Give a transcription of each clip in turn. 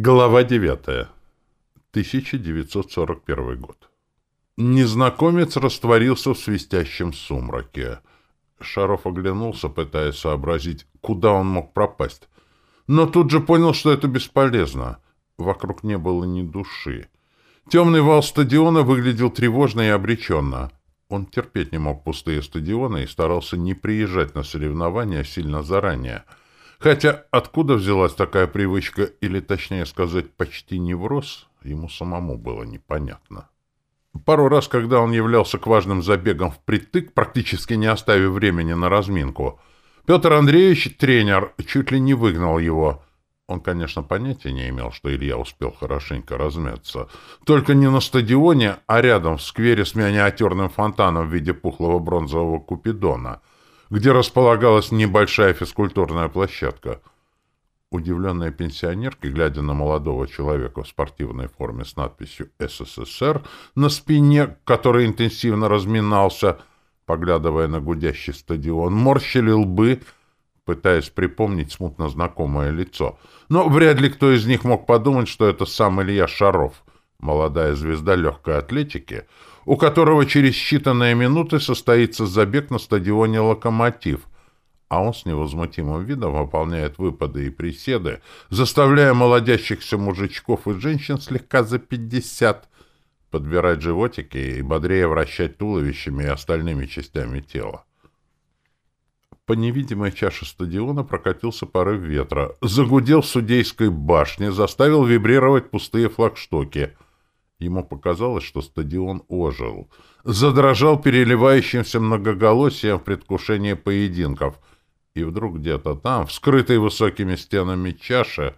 Глава 9. 1941 год. Незнакомец растворился в свистящем сумраке. Шаров оглянулся, пытаясь сообразить, куда он мог пропасть. Но тут же понял, что это бесполезно. Вокруг не было ни души. Темный вал стадиона выглядел тревожно и обреченно. Он терпеть не мог пустые стадионы и старался не приезжать на соревнования сильно заранее — Хотя откуда взялась такая привычка, или, точнее сказать, почти невроз, ему самому было непонятно. Пару раз, когда он являлся к важным забегам впритык, практически не оставив времени на разминку, Петр Андреевич, тренер, чуть ли не выгнал его. Он, конечно, понятия не имел, что Илья успел хорошенько размяться. Только не на стадионе, а рядом, в сквере с миниатюрным фонтаном в виде пухлого бронзового купидона — где располагалась небольшая физкультурная площадка. Удивленная пенсионерка, глядя на молодого человека в спортивной форме с надписью «СССР» на спине, который интенсивно разминался, поглядывая на гудящий стадион, морщили лбы, пытаясь припомнить смутно знакомое лицо. Но вряд ли кто из них мог подумать, что это сам Илья Шаров, молодая звезда легкой атлетики, у которого через считанные минуты состоится забег на стадионе «Локомотив», а он с невозмутимым видом выполняет выпады и приседы, заставляя молодящихся мужичков и женщин слегка за пятьдесят подбирать животики и бодрее вращать туловищами и остальными частями тела. По невидимой чаше стадиона прокатился порыв ветра, загудел судейской башне, заставил вибрировать пустые флагштоки — Ему показалось, что стадион ожил. Задрожал переливающимся многоголосием в предвкушении поединков. И вдруг где-то там, вскрытый высокими стенами чаши,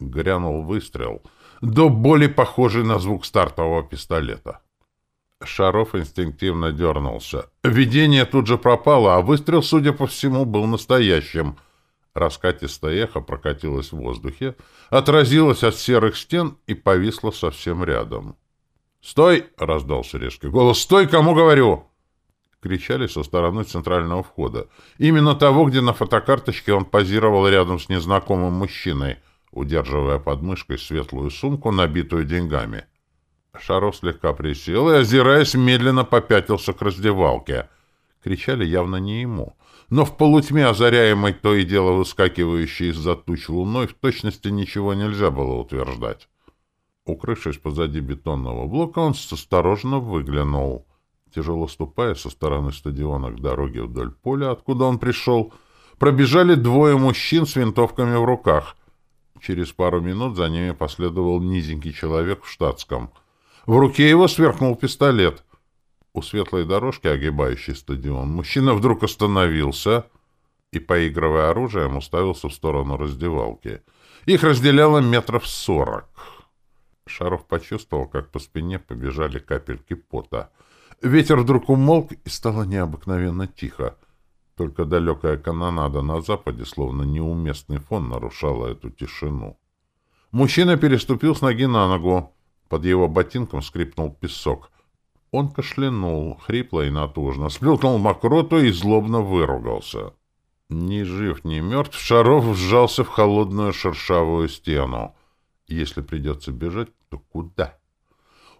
грянул выстрел, до боли похожий на звук стартового пистолета. Шаров инстинктивно дернулся. Видение тут же пропало, а выстрел, судя по всему, был настоящим — Раскатистое эхо прокатилось в воздухе, отразилось от серых стен и повисло совсем рядом. «Стой!» — раздался резкий голос. «Стой, кому говорю!» Кричали со стороны центрального входа. Именно того, где на фотокарточке он позировал рядом с незнакомым мужчиной, удерживая под мышкой светлую сумку, набитую деньгами. Шаров слегка присел и, озираясь, медленно попятился к раздевалке. Кричали явно не ему — но в полутьме, озаряемой то и дело выскакивающей из-за туч луной, в точности ничего нельзя было утверждать. Укрывшись позади бетонного блока, он осторожно выглянул. Тяжело ступая со стороны стадиона к дороге вдоль поля, откуда он пришел, пробежали двое мужчин с винтовками в руках. Через пару минут за ними последовал низенький человек в штатском. В руке его сверкнул пистолет. У светлой дорожки, огибающей стадион, мужчина вдруг остановился и, поигрывая оружием, уставился в сторону раздевалки. Их разделяло метров сорок. Шаров почувствовал, как по спине побежали капельки пота. Ветер вдруг умолк, и стало необыкновенно тихо. Только далекая канонада на западе, словно неуместный фон, нарушала эту тишину. Мужчина переступил с ноги на ногу. Под его ботинком скрипнул песок. Он кашлянул, хрипло и натужно, сплюнул мокроту и злобно выругался. Ни жив, ни мертв, Шаров сжался в холодную шершавую стену. Если придется бежать, то куда?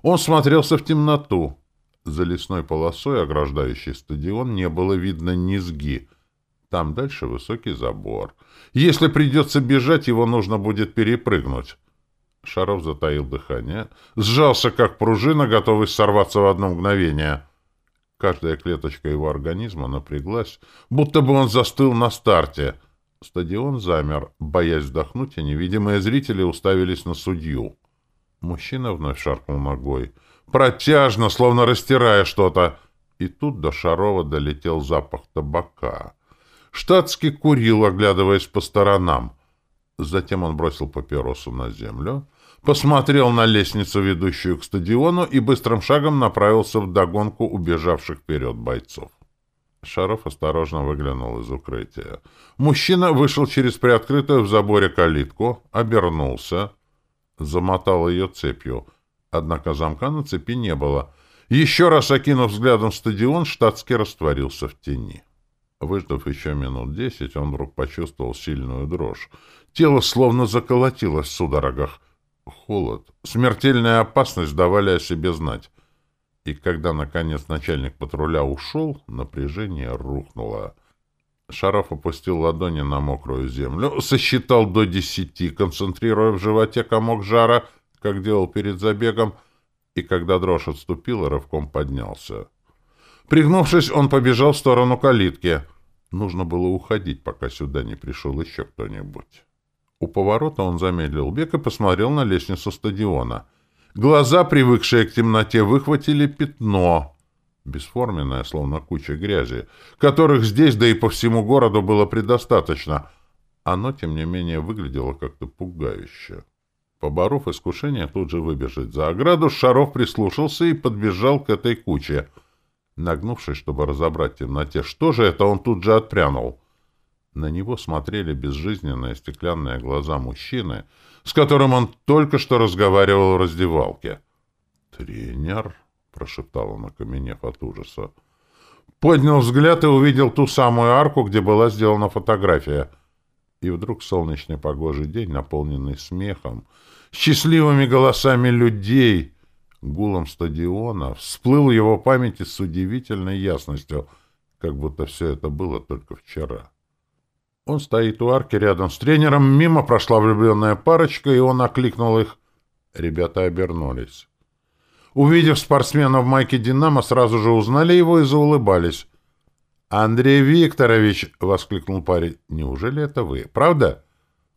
Он смотрелся в темноту. За лесной полосой, ограждающей стадион, не было видно низги. Там дальше высокий забор. Если придется бежать, его нужно будет перепрыгнуть. Шаров затаил дыхание, сжался, как пружина, готовый сорваться в одно мгновение. Каждая клеточка его организма напряглась, будто бы он застыл на старте. Стадион замер, боясь вдохнуть, и невидимые зрители уставились на судью. Мужчина вновь шаркнул ногой. Протяжно, словно растирая что-то. И тут до Шарова долетел запах табака. Штатский курил, оглядываясь по сторонам. Затем он бросил папиросу на землю, посмотрел на лестницу, ведущую к стадиону, и быстрым шагом направился в догонку убежавших вперед бойцов. Шаров осторожно выглянул из укрытия. Мужчина вышел через приоткрытую в заборе калитку, обернулся, замотал ее цепью. Однако замка на цепи не было. Еще раз окинув взглядом стадион, штатский растворился в тени. Выждав еще минут десять, он вдруг почувствовал сильную дрожь. Тело словно заколотилось в судорогах. Холод, смертельная опасность давали о себе знать. И когда, наконец, начальник патруля ушел, напряжение рухнуло. Шаров опустил ладони на мокрую землю, сосчитал до десяти, концентрируя в животе комок жара, как делал перед забегом, и когда дрожь отступила, рывком поднялся. Пригнувшись, он побежал в сторону калитки. Нужно было уходить, пока сюда не пришел еще кто-нибудь. У поворота он замедлил бег и посмотрел на лестницу стадиона. Глаза, привыкшие к темноте, выхватили пятно, бесформенное, словно куча грязи, которых здесь, да и по всему городу было предостаточно. Оно, тем не менее, выглядело как-то пугающе. Поборов искушение тут же выбежать за ограду, Шаров прислушался и подбежал к этой куче. Нагнувшись, чтобы разобрать в темноте, что же это, он тут же отпрянул — на него смотрели безжизненные стеклянные глаза мужчины, с которым он только что разговаривал в раздевалке. «Тренер?» — прошептал он, окаменев от ужаса. Поднял взгляд и увидел ту самую арку, где была сделана фотография. И вдруг солнечный погожий день, наполненный смехом, счастливыми голосами людей, гулом стадиона, всплыл в его памяти с удивительной ясностью, как будто все это было только вчера. Он стоит у арки рядом с тренером, мимо прошла влюбленная парочка, и он окликнул их. Ребята обернулись. Увидев спортсмена в майке «Динамо», сразу же узнали его и заулыбались. «Андрей Викторович!» — воскликнул парень. «Неужели это вы? Правда?»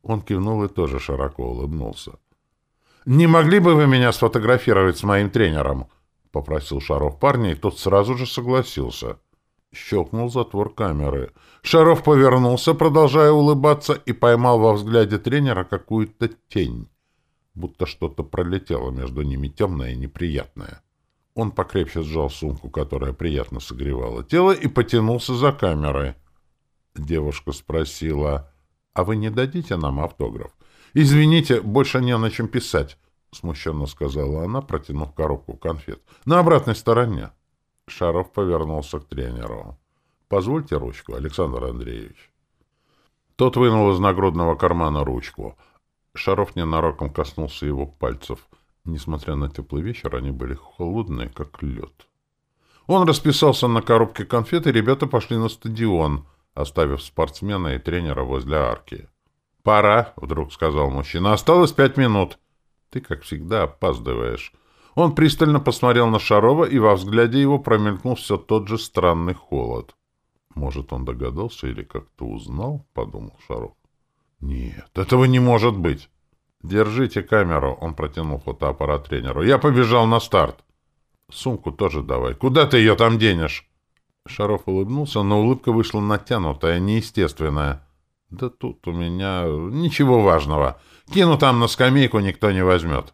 Он кивнул и тоже широко улыбнулся. «Не могли бы вы меня сфотографировать с моим тренером?» — попросил Шаров парня, и тот сразу же согласился. Щелкнул затвор камеры. Шаров повернулся, продолжая улыбаться, и поймал во взгляде тренера какую-то тень, будто что-то пролетело между ними темное и неприятное. Он покрепче сжал сумку, которая приятно согревала тело, и потянулся за камерой. Девушка спросила, «А вы не дадите нам автограф?» «Извините, больше не на чем писать», — смущенно сказала она, протянув коробку конфет. «На обратной стороне». Шаров повернулся к тренеру. «Позвольте ручку, Александр Андреевич». Тот вынул из нагрудного кармана ручку. Шаров ненароком коснулся его пальцев. Несмотря на теплый вечер, они были холодные, как лед. Он расписался на коробке конфет, и ребята пошли на стадион, оставив спортсмена и тренера возле арки. «Пора», — вдруг сказал мужчина. «Осталось пять минут». «Ты, как всегда, опаздываешь». Он пристально посмотрел на Шарова, и во взгляде его промелькнул все тот же странный холод. «Может, он догадался или как-то узнал?» — подумал Шаров. «Нет, этого не может быть!» «Держите камеру», — он протянул фотоаппарат тренеру. «Я побежал на старт». «Сумку тоже давай. Куда ты ее там денешь?» Шаров улыбнулся, но улыбка вышла натянутая, неестественная. «Да тут у меня ничего важного. Кину там на скамейку, никто не возьмет».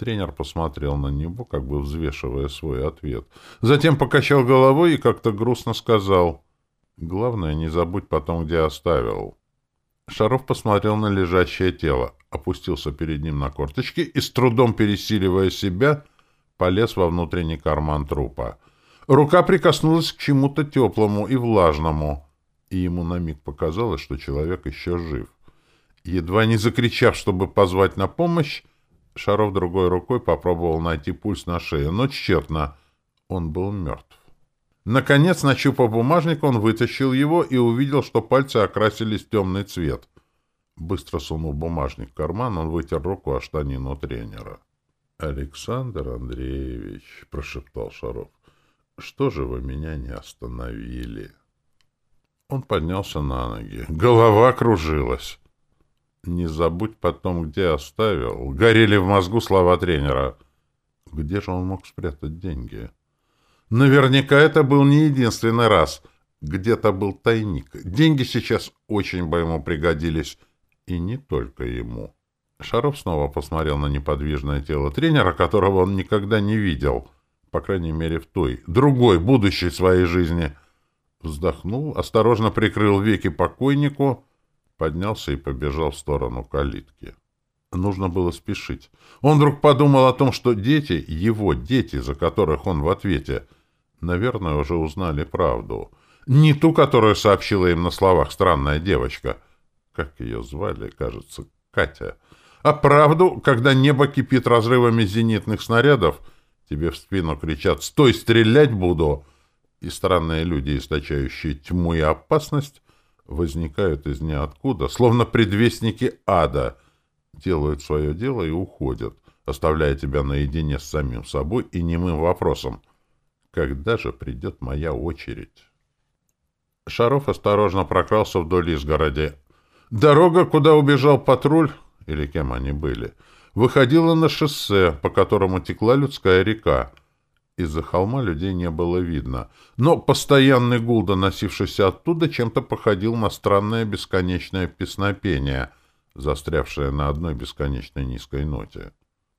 Тренер посмотрел на него, как бы взвешивая свой ответ. Затем покачал головой и как-то грустно сказал. «Главное, не забудь потом, где оставил». Шаров посмотрел на лежащее тело, опустился перед ним на корточки и, с трудом пересиливая себя, полез во внутренний карман трупа. Рука прикоснулась к чему-то теплому и влажному, и ему на миг показалось, что человек еще жив. Едва не закричав, чтобы позвать на помощь, Шаров другой рукой попробовал найти пульс на шее, но тщетно. Он был мертв. Наконец, нащупав бумажник, он вытащил его и увидел, что пальцы окрасились в темный цвет. Быстро сунув бумажник в карман, он вытер руку о штанину тренера. — Александр Андреевич, — прошептал Шаров, — что же вы меня не остановили? Он поднялся на ноги. Голова кружилась. Не забудь потом, где оставил. Горели в мозгу слова тренера. Где же он мог спрятать деньги? Наверняка это был не единственный раз. Где-то был тайник. Деньги сейчас очень бы ему пригодились. И не только ему. Шаров снова посмотрел на неподвижное тело тренера, которого он никогда не видел. По крайней мере, в той, другой, будущей своей жизни. Вздохнул, осторожно прикрыл веки покойнику поднялся и побежал в сторону калитки. Нужно было спешить. Он вдруг подумал о том, что дети, его дети, за которых он в ответе, наверное, уже узнали правду. Не ту, которую сообщила им на словах странная девочка. как ее звали, кажется, Катя. А правду, когда небо кипит разрывами зенитных снарядов, тебе в спину кричат «Стой, стрелять буду!» и странные люди, источающие тьму и опасность, возникают из ниоткуда, словно предвестники ада, делают свое дело и уходят, оставляя тебя наедине с самим собой и немым вопросом «Когда же придет моя очередь?» Шаров осторожно прокрался вдоль изгороди. Дорога, куда убежал патруль, или кем они были, выходила на шоссе, по которому текла людская река. Из-за холма людей не было видно, но постоянный гул, доносившийся оттуда, чем-то походил на странное бесконечное песнопение, застрявшее на одной бесконечной низкой ноте.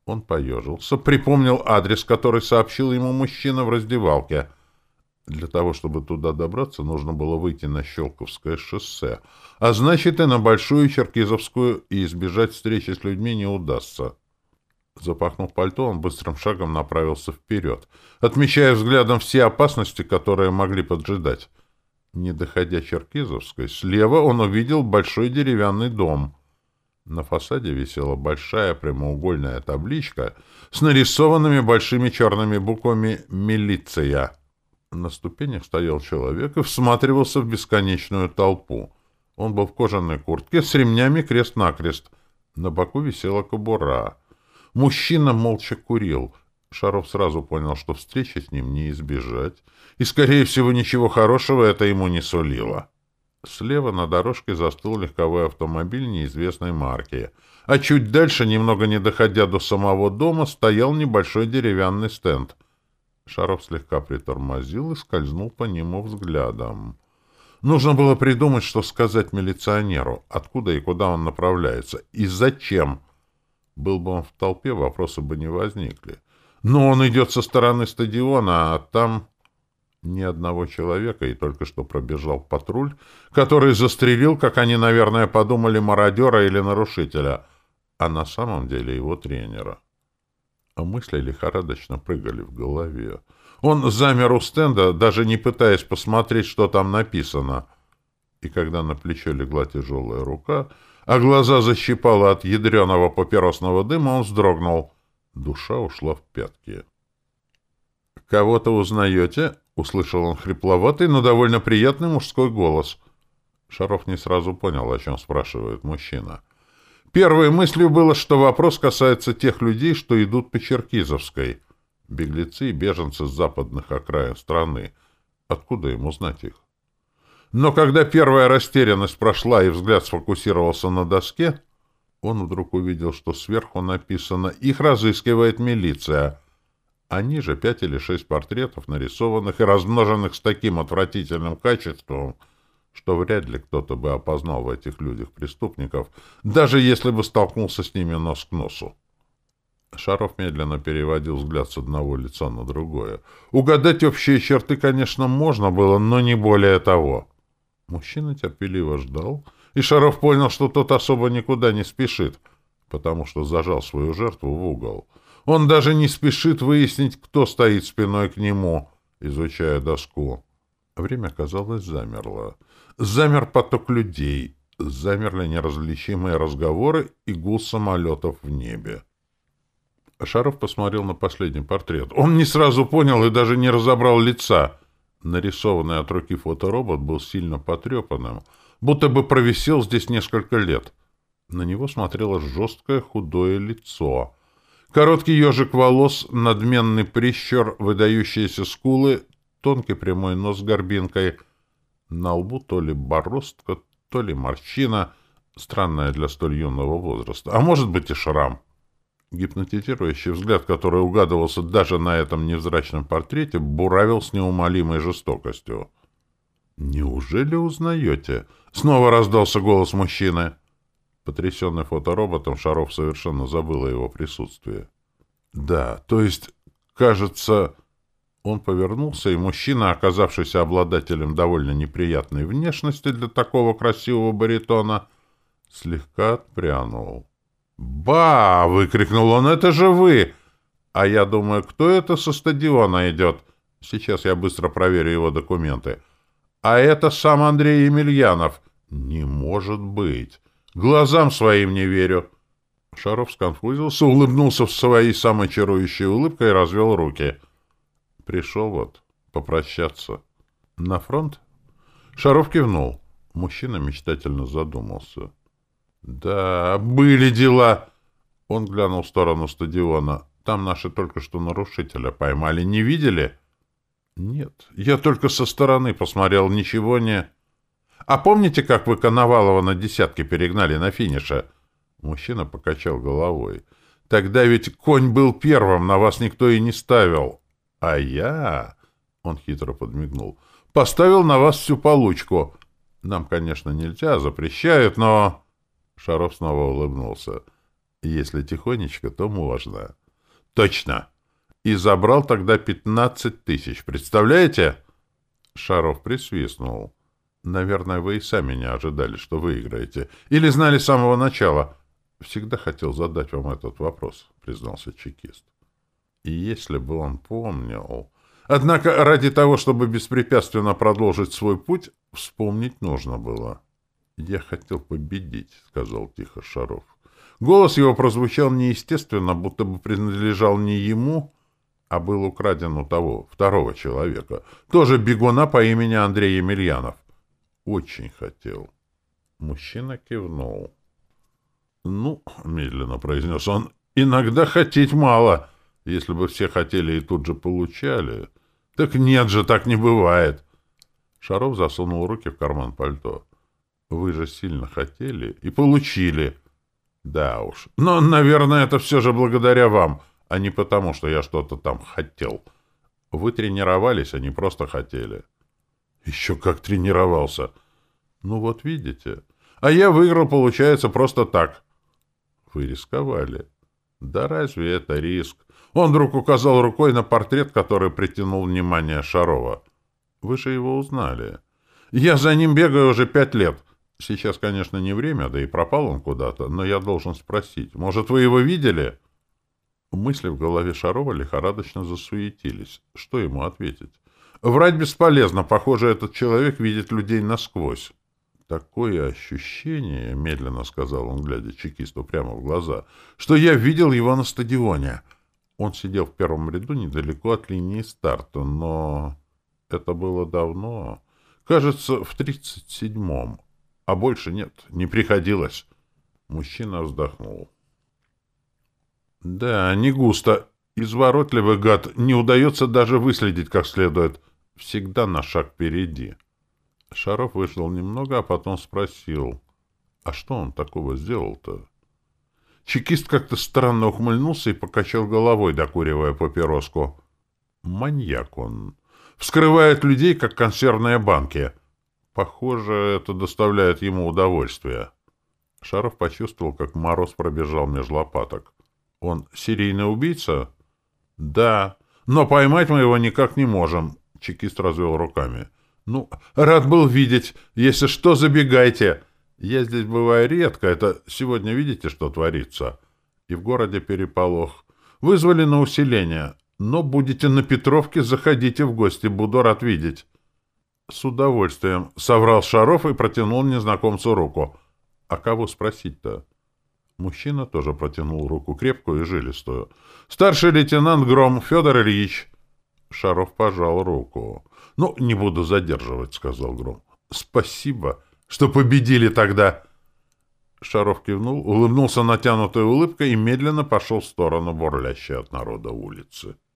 Он поежился, припомнил адрес, который сообщил ему мужчина в раздевалке — для того, чтобы туда добраться, нужно было выйти на Щелковское шоссе, а значит и на Большую Черкизовскую, и избежать встречи с людьми не удастся. Запахнув пальто, он быстрым шагом направился вперед, отмечая взглядом все опасности, которые могли поджидать. Не доходя Черкизовской, слева он увидел большой деревянный дом. На фасаде висела большая прямоугольная табличка с нарисованными большими черными буквами «Милиция». На ступенях стоял человек и всматривался в бесконечную толпу. Он был в кожаной куртке с ремнями крест-накрест. На боку висела кобура. Мужчина молча курил. Шаров сразу понял, что встречи с ним не избежать, и, скорее всего, ничего хорошего это ему не сулило. Слева на дорожке застыл легковой автомобиль неизвестной марки, а чуть дальше, немного не доходя до самого дома, стоял небольшой деревянный стенд — Шаров слегка притормозил и скользнул по нему взглядом. Нужно было придумать, что сказать милиционеру, откуда и куда он направляется, и зачем. Был бы он в толпе, вопросы бы не возникли. Но он идет со стороны стадиона, а там ни одного человека, и только что пробежал патруль, который застрелил, как они, наверное, подумали, мародера или нарушителя, а на самом деле его тренера а мысли лихорадочно прыгали в голове. Он замер у стенда, даже не пытаясь посмотреть, что там написано. И когда на плечо легла тяжелая рука, а глаза защипало от ядреного папиросного дыма, он вздрогнул. Душа ушла в пятки. «Кого-то узнаете?» — услышал он хрипловатый, но довольно приятный мужской голос. Шаров не сразу понял, о чем спрашивает мужчина. — Первой мыслью было, что вопрос касается тех людей, что идут по Черкизовской. Беглецы и беженцы с западных окраин страны. Откуда ему знать их? Но когда первая растерянность прошла и взгляд сфокусировался на доске, он вдруг увидел, что сверху написано «Их разыскивает милиция». А ниже пять или шесть портретов, нарисованных и размноженных с таким отвратительным качеством — что вряд ли кто-то бы опознал в этих людях преступников, даже если бы столкнулся с ними нос к носу. Шаров медленно переводил взгляд с одного лица на другое. Угадать общие черты, конечно, можно было, но не более того. Мужчина терпеливо ждал, и Шаров понял, что тот особо никуда не спешит, потому что зажал свою жертву в угол. Он даже не спешит выяснить, кто стоит спиной к нему, изучая доску. Время, казалось, замерло. Замер поток людей, замерли неразличимые разговоры и гул самолетов в небе. Шаров посмотрел на последний портрет. Он не сразу понял и даже не разобрал лица. Нарисованный от руки фоторобот был сильно потрепанным, будто бы провисел здесь несколько лет. На него смотрело жесткое худое лицо. Короткий ежик волос, надменный прищур, выдающиеся скулы, тонкий прямой нос с горбинкой — на лбу то ли бороздка, то ли морщина, странная для столь юного возраста, а может быть и шрам. Гипнотизирующий взгляд, который угадывался даже на этом невзрачном портрете, буравил с неумолимой жестокостью. «Неужели узнаете?» — снова раздался голос мужчины. Потрясенный фотороботом, Шаров совершенно забыл о его присутствии. «Да, то есть, кажется, он повернулся, и мужчина, оказавшийся обладателем довольно неприятной внешности для такого красивого баритона, слегка отпрянул. «Ба!» — выкрикнул он. «Это же вы!» «А я думаю, кто это со стадиона идет?» Сейчас я быстро проверю его документы. «А это сам Андрей Емельянов. Не может быть. Глазам своим не верю. Шаров сконфузился, улыбнулся в своей самой чарующей улыбкой и развел руки. Пришел вот попрощаться. На фронт? Шаров кивнул. Мужчина мечтательно задумался. Да, были дела. Он глянул в сторону стадиона. Там наши только что нарушителя поймали. Не видели? Нет, я только со стороны посмотрел, ничего не... А помните, как вы Коновалова на десятке перегнали на финише? Мужчина покачал головой. Тогда ведь конь был первым, на вас никто и не ставил. А я... Он хитро подмигнул. Поставил на вас всю получку. Нам, конечно, нельзя, запрещают, но... Шаров снова улыбнулся. Если тихонечко, то можно. Точно. И забрал тогда пятнадцать тысяч. Представляете? Шаров присвистнул. Наверное, вы и сами не ожидали, что выиграете. Или знали с самого начала. Всегда хотел задать вам этот вопрос, признался чекист. И если бы он помнил... Однако ради того, чтобы беспрепятственно продолжить свой путь, вспомнить нужно было. «Я хотел победить», — сказал тихо Шаров. Голос его прозвучал неестественно, будто бы принадлежал не ему, а был украден у того, второго человека, тоже бегуна по имени Андрей Емельянов. Очень хотел. Мужчина кивнул. «Ну, — медленно произнес он, — иногда хотеть мало. Если бы все хотели и тут же получали. Так нет же, так не бывает». Шаров засунул руки в карман пальто. «Вы же сильно хотели и получили». «Да уж. Но, наверное, это все же благодаря вам, а не потому, что я что-то там хотел. Вы тренировались, а не просто хотели». «Еще как тренировался!» «Ну вот видите. А я выиграл, получается, просто так». «Вы рисковали». «Да разве это риск?» Он вдруг указал рукой на портрет, который притянул внимание Шарова. «Вы же его узнали». «Я за ним бегаю уже пять лет». Сейчас, конечно, не время, да и пропал он куда-то, но я должен спросить. Может, вы его видели? Мысли в голове Шарова лихорадочно засуетились. Что ему ответить? Врать бесполезно. Похоже, этот человек видит людей насквозь. Такое ощущение, медленно сказал он, глядя чекисту прямо в глаза, что я видел его на стадионе. Он сидел в первом ряду недалеко от линии старта, но это было давно. Кажется, в тридцать седьмом. А больше нет, не приходилось. Мужчина вздохнул. Да, не густо. Изворотливый гад не удается даже выследить как следует. Всегда на шаг впереди. Шаров выждал немного, а потом спросил. А что он такого сделал-то? Чекист как-то странно ухмыльнулся и покачал головой, докуривая папироску. Маньяк он. Вскрывает людей, как консервные банки. Похоже, это доставляет ему удовольствие. Шаров почувствовал, как мороз пробежал меж лопаток. Он серийный убийца? Да. Но поймать мы его никак не можем. Чекист развел руками. Ну, рад был видеть. Если что, забегайте. Я здесь бываю редко. Это сегодня видите, что творится? И в городе переполох. Вызвали на усиление. Но будете на Петровке, заходите в гости. Буду рад видеть. «С удовольствием», — соврал Шаров и протянул незнакомцу руку. «А кого спросить-то?» Мужчина тоже протянул руку крепкую и жилистую. «Старший лейтенант Гром Федор Ильич». Шаров пожал руку. «Ну, не буду задерживать», — сказал Гром. «Спасибо, что победили тогда». Шаров кивнул, улыбнулся натянутой улыбкой и медленно пошел в сторону бурлящей от народа улицы.